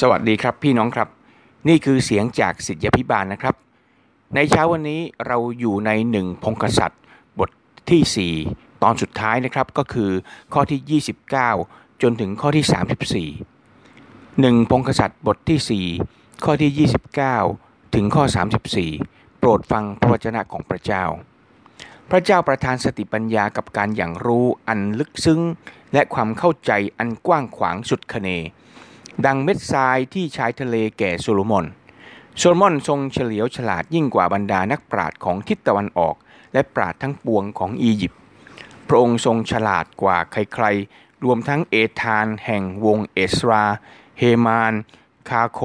สวัสดีครับพี่น้องครับ นี่คือเสียงจากสิทธิพิบาลนะครับ ในเช้าวันนี้เราอยู่ในหนึ่งพงกษัตริย์ บทที่ 4 ตอนสุดท้ายนะครับก็คือข้อที่ 29 จนถึงข้อที่ 34หนึ่งพงกษัตริย์บทที่ 4 ข้อที่ 29 ถึงข้อ 34 โปรดฟังพระวจนะของพระเจ้า พระเจ้าประทานสติปัญญากับการอย่างรู้อันลึกซึ้ง และความเข้าใจอันกว้างขวางสุดคเน ดังเม็ดทรายที่ชายทะเลแก่โซโลมอน โซโลมอนทรงเฉลียวฉลาดยิ่งกว่าบรรดานักปราชญ์ของทิศตะวันออก และปราชญ์ทั้งปวงของอียิปต์ พระองค์ทรงฉลาดกว่าใครๆ รวมทั้งเอธานแห่งวงเอสรา เฮมาน คาโค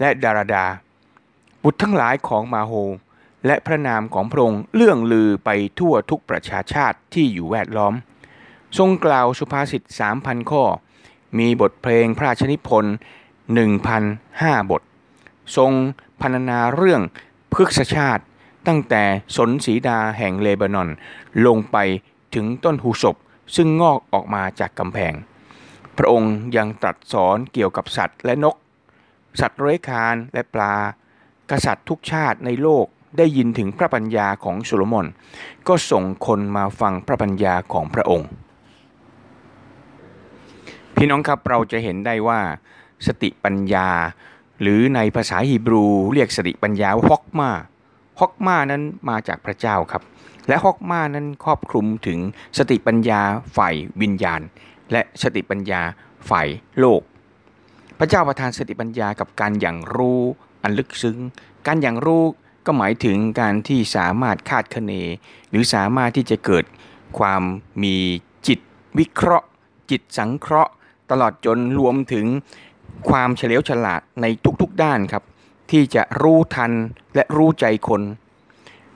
และดาราดา บุตรทั้งหลายของมาโฮ และพระนามของพระองค์เลื่องลือไปทั่วทุกประชาชาติที่อยู่แวดล้อม ทรงกล่าวสุภาษิตสามพันข้อ มีบทเพลงพระราชนิพนธ์หนึ่งพบท ทรงพรรณนาเรื่องพฤกษชาติ ตั้งแต่สนสีดาแห่งเลบานอน ลงไปถึงต้นหูศพซึ่งงอกออกมาจากกำแพง พระองค์ยังตรัสสอนเกี่ยวกับสัตว์และนก สัตว์เลื้อยคานและปลา กษัตริย์ทุกชาติในโลกได้ยินถึงพระปัญญาของโซโลมอน ก็ส่งคนมาฟังพระปัญญาของพระองค์ พี่น้องครับเราจะเห็นได้ว่าสติปัญญา หรือในภาษาฮีบรูเรียกสติปัญญาว่าฮอกมาฮอกมานั้นมาจากพระเจ้าครับ และฮอกมานั้นครอบคลุมถึงสติปัญญาฝ่ายวิญญาณ และสติปัญญาฝ่ายโลก พระเจ้าประทานสติปัญญากับการอย่างรู้อันลึกซึ้ง การอย่างรู้ก็หมายถึงการที่สามารถคาดคะเน หรือสามารถที่จะเกิดความมีจิตวิเคราะห์ จิตสังเคราะห์ ตลอดจนรวมถึงความเฉลียวฉลาดในทุกๆด้านครับ ที่จะรู้ทันและรู้ใจคน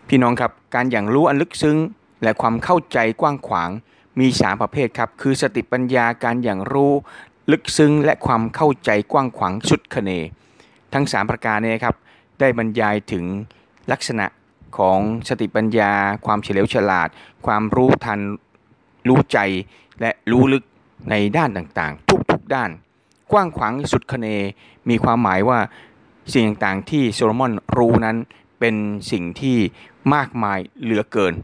พี่น้องครับการอย่างรู้อันลึกซึ้ง และความเข้าใจกว้างขวางมีสามประเภทครับ คือสติปัญญาการอย่างรู้ลึกซึ้ง และความเข้าใจกว้างขวางสุดคเน ทั้งสามประการนี้ครับ ได้บรรยายถึงลักษณะของสติปัญญา ความเฉลียวฉลาด ความรู้ทัน รู้ใจและรู้ลึก ในด้านต่างๆ ทุกๆด้าน กว้างขวางสุดคเนมีความหมายว่าสิ่งต่างๆที่โซโลมอนรู้นั้นเป็นสิ่งที่มากมายเหลือเกิน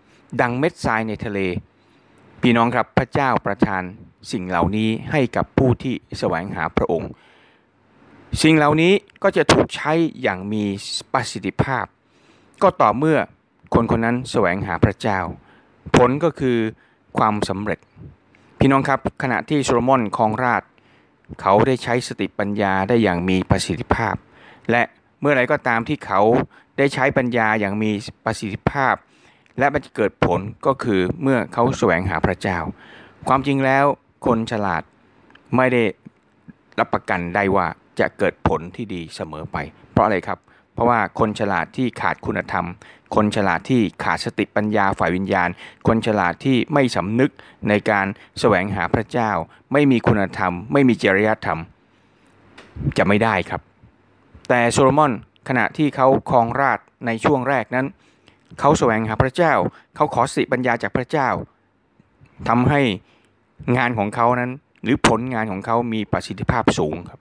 ดังเม็ดทรายในทะเล พี่น้องครับพระเจ้าประทานสิ่งเหล่านี้ให้กับผู้ที่แสวงหาพระองค์ สิ่งเหล่านี้ก็จะถูกใช้อย่างมีประสิทธิภาพ ก็ต่อเมื่อคนคนนั้นแสวงหาพระเจ้า ผลก็คือความสำเร็จ พี่น้องครับขณะที่โซโลมอนครองราช เขาได้ใช้สติปัญญาได้อย่างมีประสิทธิภาพ และเมื่อไรก็ตามที่เขาได้ใช้ปัญญาอย่างมีประสิทธิภาพ และมันจะเกิดผลก็คือเมื่อเขาแสวงหาพระเจ้า ความจริงแล้วคนฉลาดไม่ได้รับประกันได้ว่าจะเกิดผลที่ดีเสมอไป เพราะอะไรครับ เพราะว่าคนฉลาดที่ขาดคุณธรรม คนฉลาดที่ขาดสติปัญญาฝ่ายวิญญาณ คนฉลาดที่ไม่สำนึกในการแสวงหาพระเจ้า ไม่มีคุณธรรม ไม่มีจริยธรรม จะไม่ได้ครับ แต่โซโลมอนขณะที่เขาครองราชในช่วงแรกนั้น เขาแสวงหาพระเจ้า เขาขอสติปัญญาจากพระเจ้าทำให้งานของเขานั้น หรือผลงานของเขามีประสิทธิภาพสูงครับ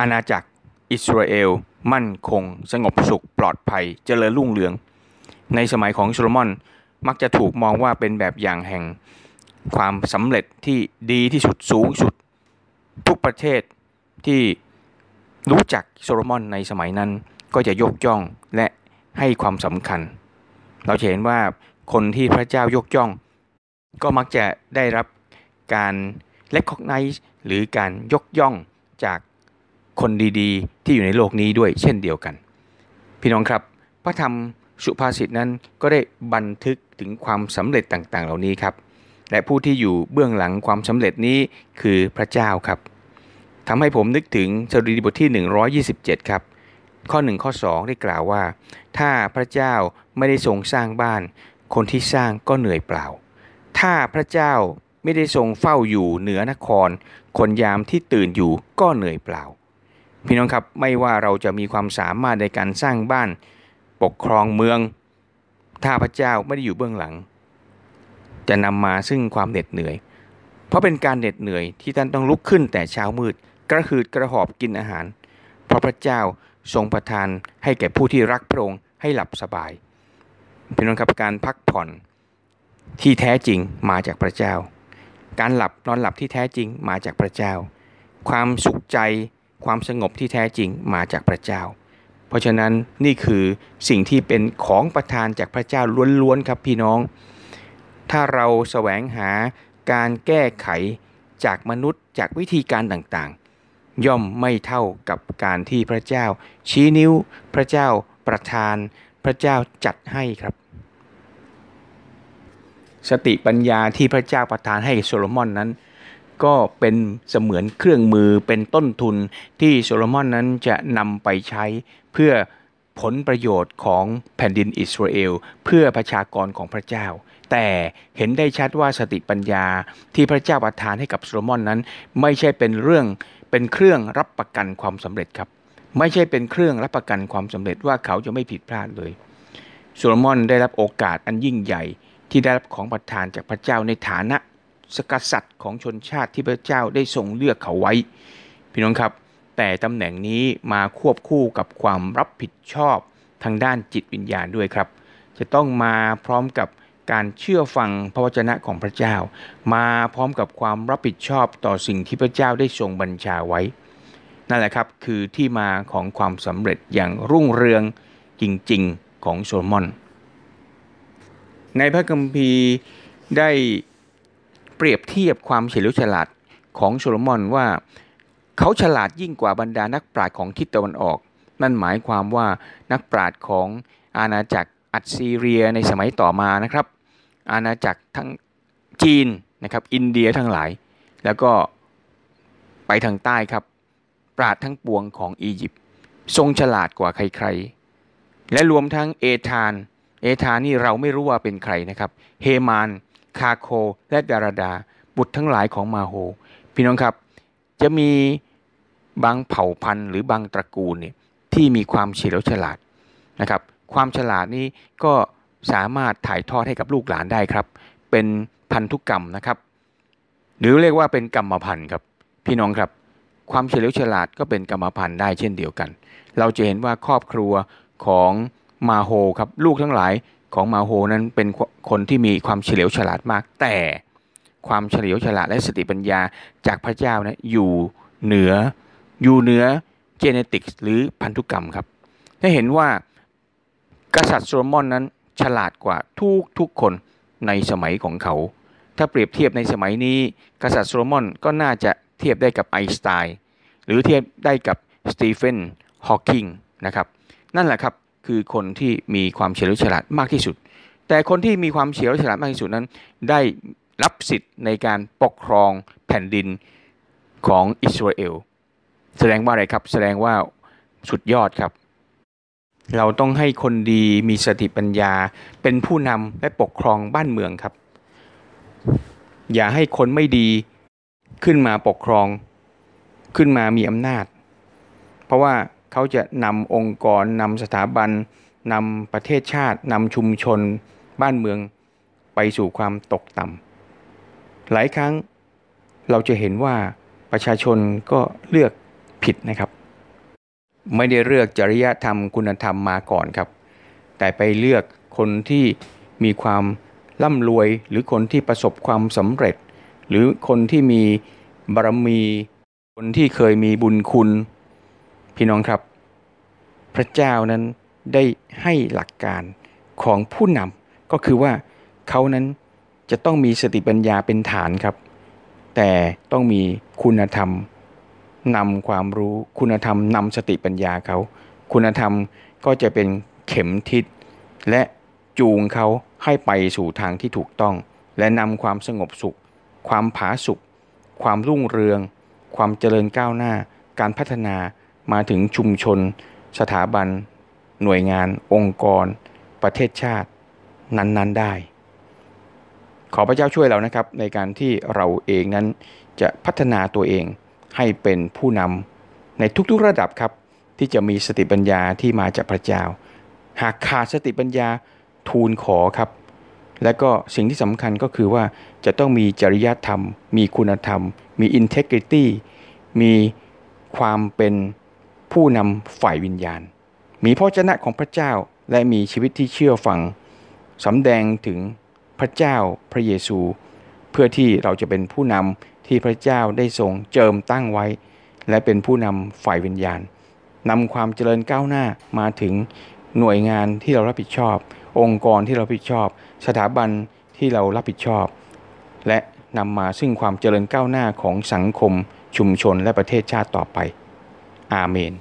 อาณาจักรอิสราเอล มั่นคง สงบสุข ปลอดภัย เจริญรุ่งเรือง ในสมัยของโซโลมอน มักจะถูกมองว่าเป็นแบบอย่างแห่ง ความสำเร็จที่ดีที่สุดสูงสุด ทุกประเทศที่รู้จักโซโลมอนในสมัยนั้นก็จะยกย่องและให้ความสำคัญ เราเห็นว่าคนที่พระเจ้ายกย่อง ก็มักจะได้รับการ recognize หรือการยกย่องจาก คนดีๆ ที่อยู่ในโลกนี้ด้วยเช่นเดียวกัน พี่น้องครับ พระธรรมสุภาษิตนั้นก็ได้บันทึกถึงความสำเร็จต่างๆ เหล่านี้ครับ และผู้ที่อยู่เบื้องหลังความสำเร็จนี้คือพระเจ้าครับทำให้ผมนึกถึงสดุดีบทที่ 127 ครับ ข้อ 1 ข้อ 2 ได้กล่าวว่า ถ้าพระเจ้าไม่ได้ทรงสร้างบ้าน คนที่สร้างก็เหนื่อยเปล่า ถ้าพระเจ้าไม่ได้ทรงเฝ้าอยู่เหนือนคร คนยามที่ตื่นอยู่ก็เหนื่อยเปล่า พี่น้องครับไม่ว่าเราจะมีความสามารถในการสร้างบ้านปกครองเมือง ถ้าพระเจ้าไม่ได้อยู่เบื้องหลัง จะนำมาซึ่งความเหน็ดเหนื่อย เพราะเป็นการเหน็ดเหนื่อยที่ท่านต้องลุกขึ้นแต่เช้ามืด กระหืดกระหอบกินอาหาร เพราะพระเจ้าทรงประทานให้แก่ผู้ที่รักพระองค์ให้หลับสบายพี่น้องครับการพักผ่อนที่แท้จริงมาจากพระเจ้า การหลับนอนหลับที่แท้จริงมาจากพระเจ้า ความสุขใจ ความสงบที่แท้จริงมาจากพระเจ้า เพราะฉะนั้นนี่คือสิ่งที่เป็นของประทานจากพระเจ้าล้วนๆครับพี่น้อง ถ้าเราแสวงหาการแก้ไขจากมนุษย์จากวิธีการต่างๆ ย่อมไม่เท่ากับการที่พระเจ้า ชี้นิ้ว พระเจ้าประทาน พระเจ้าจัดให้ครับ สติปัญญาที่พระเจ้าประทานให้โซโลมอนนั้น ก็เป็นเสมือนเครื่องมือเป็นต้นทุนที่โซโลมอนนั้นจะนำไปใช้เพื่อผลประโยชน์ของแผ่นดินอิสราเอล เพื่อประชากรของพระเจ้า แต่เห็นได้ชัดว่าสติปัญญาที่พระเจ้าประทานให้กับโซโลมอนนั้น ไม่ใช่เป็นเรื่องเป็นเครื่องรับประกันความสำเร็จครับ ไม่ใช่เป็นเครื่องรับประกันความสำเร็จว่าเขาจะไม่ผิดพลาดเลยโซโลมอนได้รับโอกาสอันยิ่งใหญ่ที่ได้รับของประทานจากพระเจ้าในฐานะ สกษัตริย์ของชนชาติที่พระเจ้าได้ทรงเลือกเขาไว้ พี่น้องครับ แต่ตำแหน่งนี้มาควบคู่กับความรับผิดชอบทางด้านจิตวิญญาณด้วยครับ จะต้องมาพร้อมกับการเชื่อฟังพระวจนะของพระเจ้า มาพร้อมกับความรับผิดชอบต่อสิ่งที่พระเจ้าได้ทรงบัญชาไว้ นั่นแหละครับคือที่มาของความสำเร็จอย่างรุ่งเรืองจริง ๆของโซโลมอน ในพระคัมภีร์ได้ เปรียบเทียบความเฉลียวฉลาดของโซโลมอนว่า เขาฉลาดยิ่งกว่าบรรดานักปราชญ์ของทิศตะวันออก นั่นหมายความว่านักปราชญ์ของอาณาจักรอัสซีเรียในสมัยต่อมานะครับ อาณาจักรทั้งจีนนะครับอินเดียทั้งหลาย แล้วก็ไปทางใต้ครับ ปราชญ์ทั้งปวงของอียิปต์ทรงฉลาดกว่าใครๆ และรวมทั้งเอธาน เอธานนี่เราไม่รู้ว่าเป็นใครนะครับ เฮมาน คาลโคล์และดารดา บุตรทั้งหลายของมาโฮล์ พี่น้องครับ จะมีบางเผ่าพันธุ์หรือบางตระกูลเนี่ยที่มีความเฉลียวฉลาดนะครับ ความฉลาดนี้ก็สามารถถ่ายทอดให้กับลูกหลานได้ครับ เป็นพันธุกรรมนะครับ หรือเรียกว่าเป็นกรรมพันธุ์ครับ พี่น้องครับ ความเฉลียวฉลาดก็เป็นกรรมพันธุ์ได้เช่นเดียวกัน เราจะเห็นว่าครอบครัวของมาโฮครับ ลูกทั้งหลาย ของมาโฮนั้นเป็นคนที่มีความเฉลียวฉลาดมาก แต่ความเฉลียวฉลาดและสติปัญญาจากพระเจ้านะอยู่เหนืออยู่เหนือgenetic หรือพันธุกรรมครับได้เห็นว่ากษัตริย์โซโลมอนนั้นฉลาดกว่าทุกทุกคนในสมัยของเขา ถ้าเปรียบเทียบในสมัยนี้ กษัตริย์โซโลมอนก็น่าจะเทียบได้กับไอน์สไตน์หรือเทียบได้กับสตีเฟนฮอว์กิงนะครับ นั่นแหละครับ คือคนที่มีความเฉลียวฉลาดมากที่สุด แต่คนที่มีความเฉลียวฉลาดมากที่สุดนั้น ได้รับสิทธิ์ในการปกครองแผ่นดินของอิสราเอลแสดงว่าอะไรครับ แสดงว่าสุดยอดครับ เราต้องให้คนดีมีสติปัญญาเป็นผู้นำและปกครองบ้านเมืองครับ อย่าให้คนไม่ดีขึ้นมาปกครองขึ้นมามีอำนาจ เพราะว่า เขาจะนำองค์กรนำสถาบันนำประเทศชาตินำชุมชน บ้านเมืองไปสู่ความตกต่ำหลายครั้งเราจะเห็นว่าประชาชนก็เลือกผิดนะครับ ไม่ได้เลือกจริยธรรมคุณธรรมมาก่อนครับ แต่ไปเลือกคนที่มีความร่ำรวยหรือคนที่ประสบความสำเร็จ หรือคนที่มีบารมี คนที่เคยมีบุญคุณ พี่น้องครับ พระเจ้านั้นได้ให้หลักการของผู้นำก็คือว่าเขานั้นจะต้องมีสติปัญญาเป็นฐานครับ แต่ต้องมีคุณธรรมนำความรู้คุณธรรมนำสติปัญญาเขา คุณธรรมก็จะเป็นเข็มทิศ และจูงเขาให้ไปสู่ทางที่ถูกต้อง และนำความสงบสุข ความผาสุขความรุ่งเรือง ความเจริญก้าวหน้า การพัฒนา มาถึงชุมชน สถาบัน หน่วยงาน องค์กร ประเทศชาติ นั้นๆได้ ขอพระเจ้าช่วยเรานะครับ ในการที่เราเองนั้นจะพัฒนาตัวเองให้เป็นผู้นำในทุกๆระดับครับ ที่จะมีสติปัญญาที่มาจากพระเจ้า หากขาดสติปัญญาทูลขอครับ และก็สิ่งที่สำคัญก็คือว่าจะต้องมีจริยธรรม มีคุณธรรม มี integrity มีความเป็น ผู้นำฝ่ายวิญญาณ มีพระชนะของพระเจ้าและมีชีวิตที่เชื่อฟังสำแดงถึงพระเจ้าพระเยซู เพื่อที่เราจะเป็นผู้นำที่พระเจ้าได้ทรงเจิมตั้งไว้ และเป็นผู้นำฝ่ายวิญญาณนำความเจริญก้าวหน้ามาถึงหน่วยงานที่เรารับผิดชอบ องค์กรที่เราผิดชอบ สถาบันที่เรารับผิดชอบ และนำมาซึ่งความเจริญก้าวหน้าของสังคมชุมชนและประเทศชาติต่อไป อาเมน